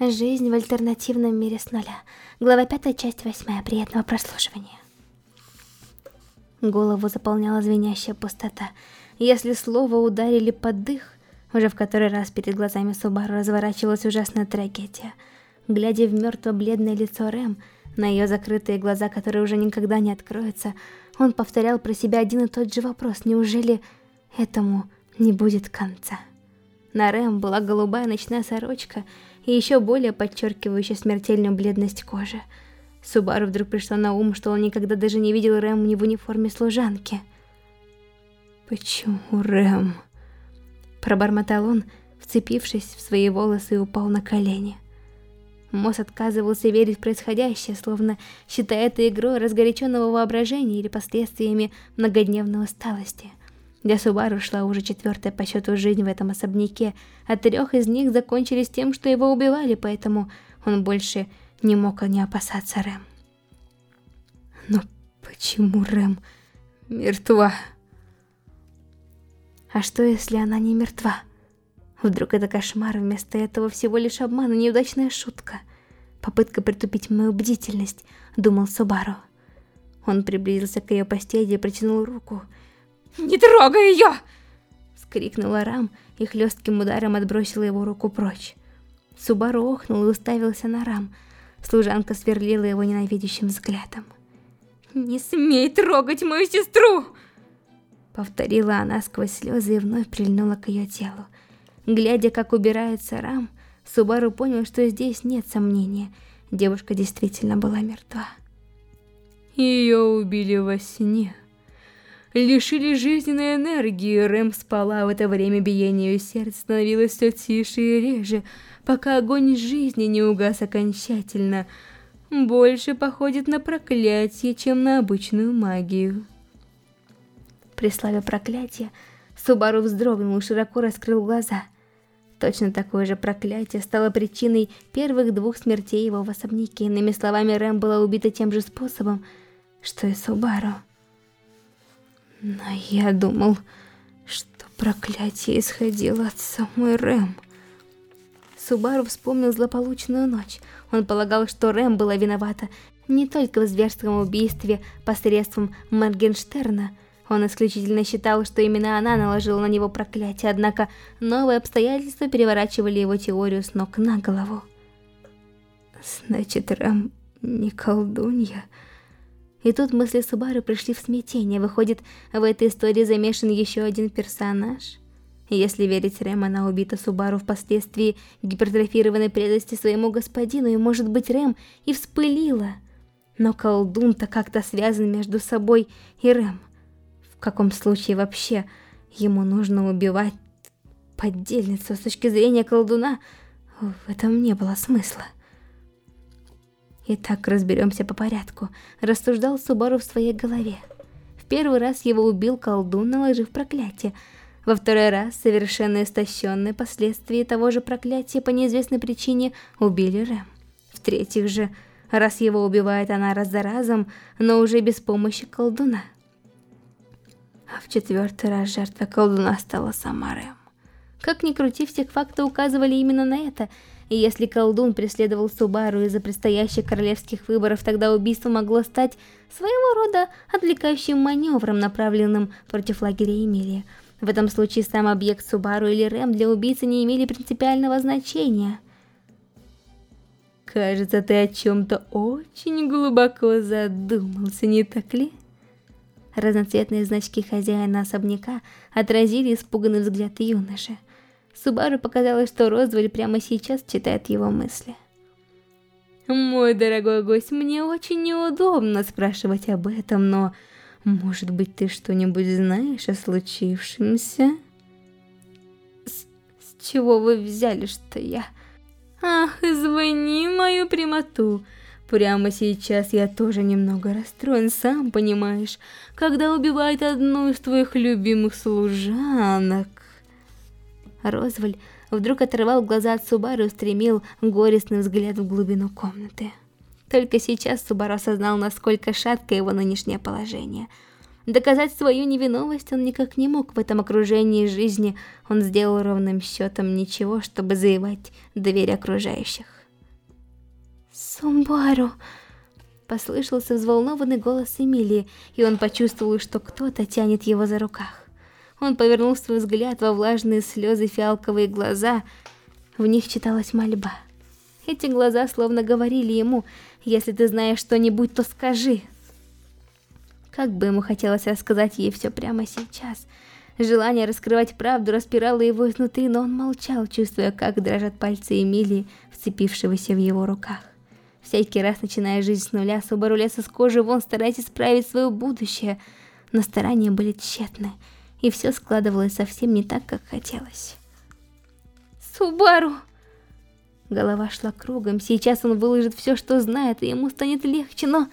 Жизнь в альтернативном мире с нуля. Глава 5, часть 8. Приятного прослушивания. Голову заполняла звенящая пустота. Если слово ударили под дых, уже в который раз перед глазами Субару разворачивалась ужасная трагедия. Глядя в мертво-бледное лицо Рэм, на ее закрытые глаза, которые уже никогда не откроются, он повторял про себя один и тот же вопрос. Неужели этому не будет конца? На Рэм была голубая ночная сорочка и еще более подчеркивающая смертельную бледность кожи. Субару вдруг пришло на ум, что он никогда даже не видел Рэм не в униформе служанки. «Почему Рэм?» Пробормотал он, вцепившись в свои волосы и упал на колени. Мосс отказывался верить в происходящее, словно считая это игрой разгоряченного воображения или последствиями многодневной усталости. Для Субару шла уже четвертая по счету жизнь в этом особняке, а трех из них закончились тем, что его убивали, поэтому он больше не мог не опасаться Рэм. Но почему Рэм мертва? А что, если она не мертва? Вдруг это кошмар, вместо этого всего лишь обман и неудачная шутка. Попытка притупить мою бдительность, думал Субару. Он приблизился к ее постели и протянул руку. «Не трогай ее!» Вскрикнула Рам и хлестким ударом отбросила его руку прочь. Субару охнул и уставился на Рам. Служанка сверлила его ненавидящим взглядом. «Не смей трогать мою сестру!» Повторила она сквозь слезы и вновь прильнула к ее телу. Глядя, как убирается Рам, Субару понял, что здесь нет сомнения. Девушка действительно была мертва. Ее убили во сне. Лишили жизненной энергии, Рэм спала в это время биение ее сердца становилось все тише и реже, пока огонь жизни не угас окончательно. Больше походит на проклятие, чем на обычную магию. При славе проклятия Субару вздрогнул и широко раскрыл глаза. Точно такое же проклятие стало причиной первых двух смертей его в особняке. Иными словами, Рэм была убита тем же способом, что и Субару. Но я думал, что проклятие исходило от самой Рэм. Субару вспомнил злополучную ночь. Он полагал, что Рэм была виновата не только в зверском убийстве посредством Моргенштерна, он исключительно считал, что именно она наложила на него проклятие, однако новые обстоятельства переворачивали его теорию с ног на голову. Значит, Рэм не колдунья. И тут мысли Субару пришли в смятение. Выходит, в этой истории замешан еще один персонаж. Если верить Рэм, она убита Субару впоследствии гипертрофированной преданности своему господину, и может быть Рэм и вспылила. Но колдун-то как-то связан между собой и Рэм каком случае вообще ему нужно убивать поддельницу с точки зрения колдуна, в этом не было смысла. Итак, разберемся по порядку, рассуждал Субару в своей голове. В первый раз его убил колдун, наложив проклятие. Во второй раз, совершенно истощенные последствия того же проклятия по неизвестной причине, убили Рэм. В-третьих же, раз его убивает она раз за разом, но уже без помощи колдуна. А в четвертый раз жертва колдуна стала сама Рэм. Как ни крути, все факты указывали именно на это. И если колдун преследовал Субару из-за предстоящих королевских выборов, тогда убийство могло стать своего рода отвлекающим маневром, направленным против лагеря Эмилия. В этом случае сам объект Субару или Рэм для убийцы не имели принципиального значения. Кажется, ты о чем-то очень глубоко задумался, не так ли? Разноцветные значки хозяина особняка отразили испуганный взгляд юноши. Субару показалось, что Розвель прямо сейчас читает его мысли. «Мой дорогой гость, мне очень неудобно спрашивать об этом, но, может быть, ты что-нибудь знаешь о случившемся?» с, «С чего вы взяли, что я...» «Ах, извини мою прямоту!» Прямо сейчас я тоже немного расстроен, сам понимаешь, когда убивает одну из твоих любимых служанок. Розваль вдруг оторвал глаза от Субару и устремил горестный взгляд в глубину комнаты. Только сейчас Субару осознал, насколько шатко его нынешнее положение. Доказать свою невиновность он никак не мог в этом окружении жизни, он сделал ровным счетом ничего, чтобы завоевать доверие окружающих. Сумбару... Послышался взволнованный голос Эмилии, и он почувствовал, что кто-то тянет его за руках. Он повернул свой взгляд во влажные слезы фиалковые глаза. В них читалась мольба. Эти глаза словно говорили ему, если ты знаешь что-нибудь, то скажи. Как бы ему хотелось рассказать ей все прямо сейчас. Желание раскрывать правду распирало его изнутри, но он молчал, чувствуя, как дрожат пальцы Эмилии, вцепившегося в его руках. Всякий раз, начиная жизнь с нуля, Субару лез из кожи вон, стараясь исправить свое будущее. Но старания были тщетны, и все складывалось совсем не так, как хотелось. «Субару!» Голова шла кругом, сейчас он выложит все, что знает, и ему станет легче, но...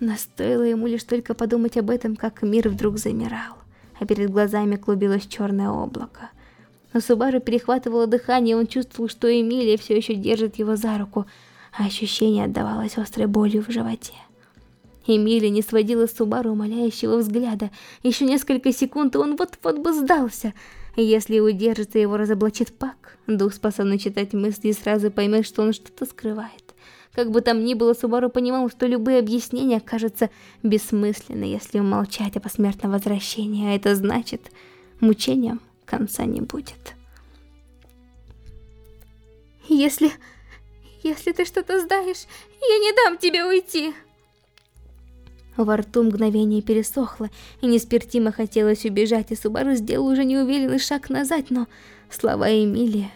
Но стоило ему лишь только подумать об этом, как мир вдруг замирал, а перед глазами клубилось черное облако. Но Субару перехватывало дыхание, он чувствовал, что Эмилия все еще держит его за руку, а ощущение отдавалось острой болью в животе. Эмилия не сводила с Субару умоляющего взгляда. Еще несколько секунд, и он вот-вот бы сдался. Если удержится, его разоблачит Пак. Дух, способный читать мысли, сразу поймет, что он что-то скрывает. Как бы там ни было, Субару понимал, что любые объяснения кажутся бессмысленны, если умолчать о посмертном возвращении, а это значит, мучением конца не будет. Если... Если ты что-то знаешь, я не дам тебе уйти. Во рту мгновение пересохло, и неспертимо хотелось убежать, и Субару сделал уже неуверенный шаг назад, но слова Эмилия...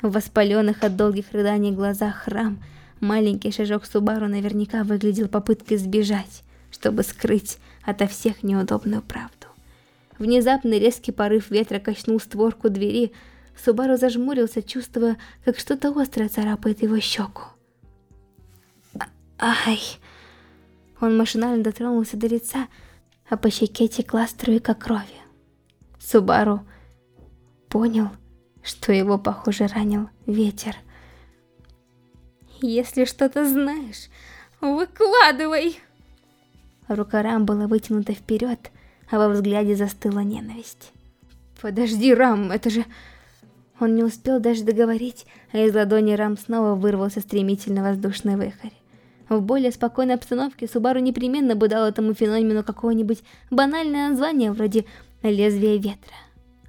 В воспаленных от долгих рыданий глазах храм, маленький шажок Субару наверняка выглядел попыткой сбежать, чтобы скрыть ото всех неудобную правду. Внезапный резкий порыв ветра качнул створку двери, Субару зажмурился, чувствуя, как что-то острое царапает его щеку. Ай! Он машинально дотронулся до лица, а по щеке текла струйка крови. Субару понял, что его, похоже, ранил ветер. «Если что-то знаешь, выкладывай!» Рука Рам была вытянута вперед, а во взгляде застыла ненависть. «Подожди, Рам, это же...» Он не успел даже договорить, а из ладони Рам снова вырвался стремительно воздушный выхарь. В более спокойной обстановке Субару непременно бы дал этому феномену какое-нибудь банальное название, вроде «лезвия ветра».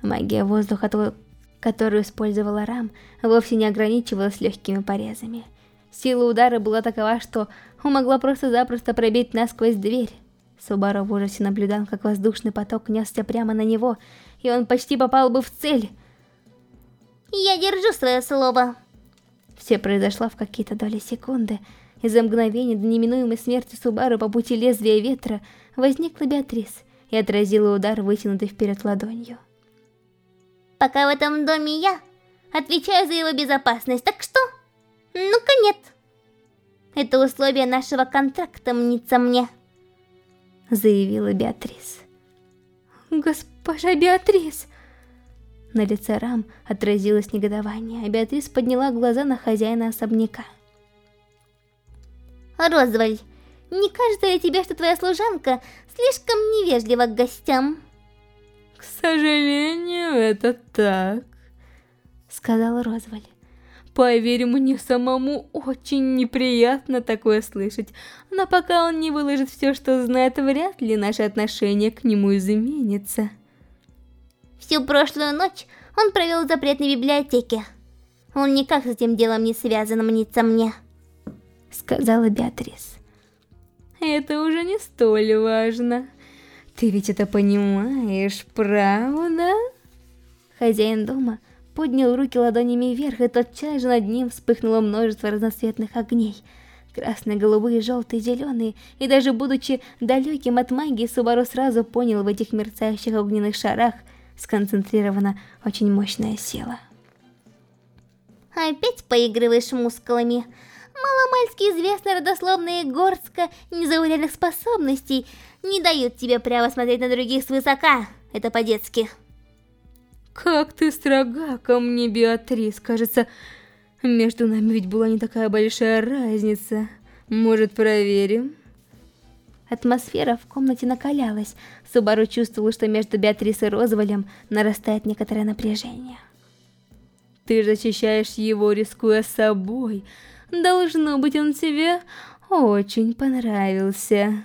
Магия воздуха, которую использовала Рам, вовсе не ограничивалась легкими порезами. Сила удара была такова, что могла просто-запросто пробить насквозь дверь. Субару в ужасе наблюдал, как воздушный поток несся прямо на него, и он почти попал бы в цель. Я держу свое слово. Все произошло в какие-то доли секунды, и за мгновение до неминуемой смерти Субару по пути лезвия ветра возникла Беатрис и отразила удар, вытянутый вперед ладонью. Пока в этом доме я отвечаю за его безопасность, так что... Ну-ка нет. Это условие нашего контракта мнится мне. Заявила Беатрис. Госпожа Беатрис... На лице Рам отразилось негодование, а Беатрис подняла глаза на хозяина особняка. Розваль, не кажется ли тебе, что твоя служанка слишком невежлива к гостям? К сожалению, это так, сказала Розваль. Поверь, мне самому очень неприятно такое слышать, но пока он не выложит все, что знает, вряд ли наше отношение к нему изменится. Всю прошлую ночь он провел в запретной библиотеке. Он никак с этим делом не связан, мнится мне. Сказала Беатрис. Это уже не столь важно. Ты ведь это понимаешь, правда? Хозяин дома поднял руки ладонями вверх, и тотчас же над ним вспыхнуло множество разноцветных огней. Красные, голубые, желтые, зеленые, и даже будучи далеким от магии, Субару сразу понял в этих мерцающих огненных шарах сконцентрирована очень мощная сила. Опять поигрываешь мускулами. Маломальски известная родословная горстка незаурядных способностей не дают тебе прямо смотреть на других свысока. Это по-детски. Как ты строга ко мне, Беатрис. Кажется, между нами ведь была не такая большая разница. Может, проверим? Атмосфера в комнате накалялась. Субару чувствовал, что между Беатрис и Розвалем нарастает некоторое напряжение. Ты защищаешь его, рискуя собой. Должно быть, он тебе очень понравился.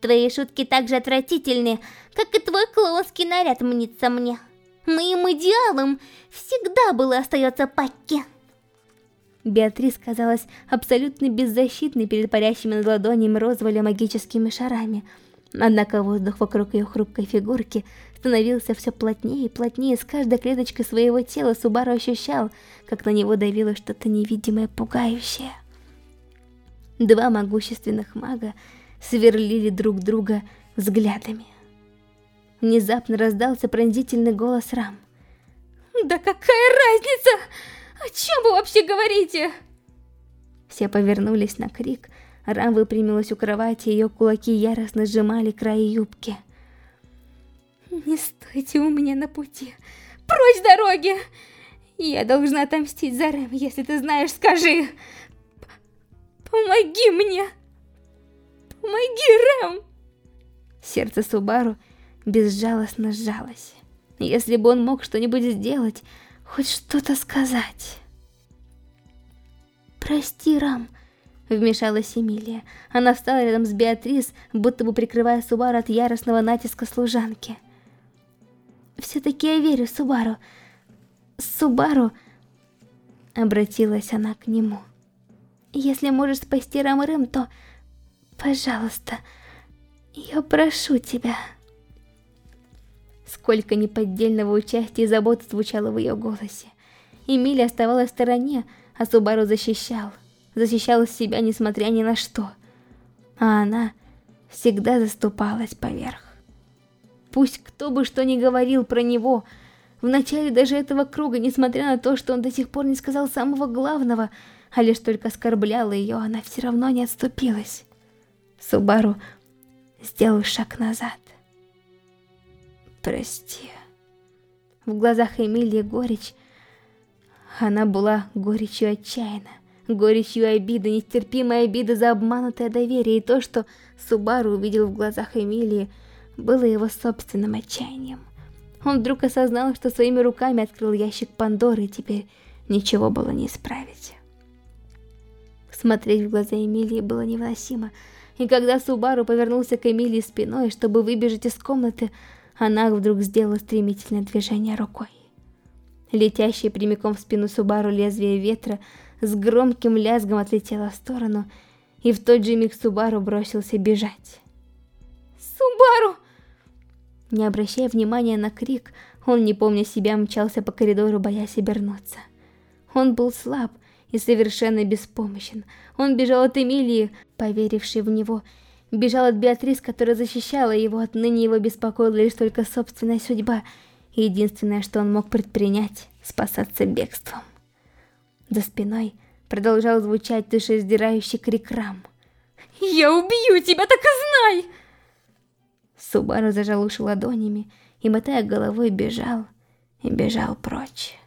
Твои шутки так же отвратительны, как и твой клоунский наряд мнится мне. Моим идеалом всегда было остается Пакки. Беатрис казалась абсолютно беззащитной перед парящими над ладонями розовыми магическими шарами. Однако воздух вокруг ее хрупкой фигурки становился все плотнее и плотнее. С каждой клеточкой своего тела Субару ощущал, как на него давило что-то невидимое, пугающее. Два могущественных мага сверлили друг друга взглядами. Внезапно раздался пронзительный голос Рам. «Да какая разница? О чем вы вообще говорите?» Все повернулись на крик. Рам выпрямилась у кровати, ее кулаки яростно сжимали край юбки. «Не стойте у меня на пути! Прочь дороги! Я должна отомстить за Рэм, если ты знаешь, скажи! П Помоги мне! Помоги, Рэм!» Сердце Субару безжалостно сжалось. Если бы он мог что-нибудь сделать, хоть что-то сказать. «Прости, Рам», — вмешалась Эмилия. Она встала рядом с Беатрис, будто бы прикрывая Субару от яростного натиска служанки. «Все-таки я верю Субару. Субару...» Обратилась она к нему. «Если можешь спасти Рам и Рэм, то... Пожалуйста, я прошу тебя...» Сколько неподдельного участия и заботы звучало в ее голосе. Эмилия оставалась в стороне, а Субару защищал. Защищал себя, несмотря ни на что. А она всегда заступалась поверх. Пусть кто бы что ни говорил про него, в начале даже этого круга, несмотря на то, что он до сих пор не сказал самого главного, а лишь только оскорбляла ее, она все равно не отступилась. Субару сделал шаг назад. «Прости». В глазах Эмилии горечь. Она была горечью отчаянна. Горечью обиды, нестерпимой обиды за обманутое доверие. И то, что Субару увидел в глазах Эмилии, было его собственным отчаянием. Он вдруг осознал, что своими руками открыл ящик Пандоры, и теперь ничего было не исправить. Смотреть в глаза Эмилии было невыносимо, и когда Субару повернулся к Эмилии спиной, чтобы выбежать из комнаты, она вдруг сделала стремительное движение рукой. Летящее прямиком в спину Субару лезвие ветра с громким лязгом отлетело в сторону, и в тот же миг Субару бросился бежать. «Субару!» Не обращая внимания на крик, он, не помня себя, мчался по коридору, боясь обернуться. Он был слаб и совершенно беспомощен. Он бежал от Эмилии, поверившей в него, Бежал от Беатрис, которая защищала его, отныне его беспокоила лишь только собственная судьба. Единственное, что он мог предпринять, спасаться бегством. За спиной продолжал звучать душеиздирающий крик Рам. «Я убью тебя, так и знай!» Субару зажал уши ладонями и, мотая головой, бежал и бежал прочь.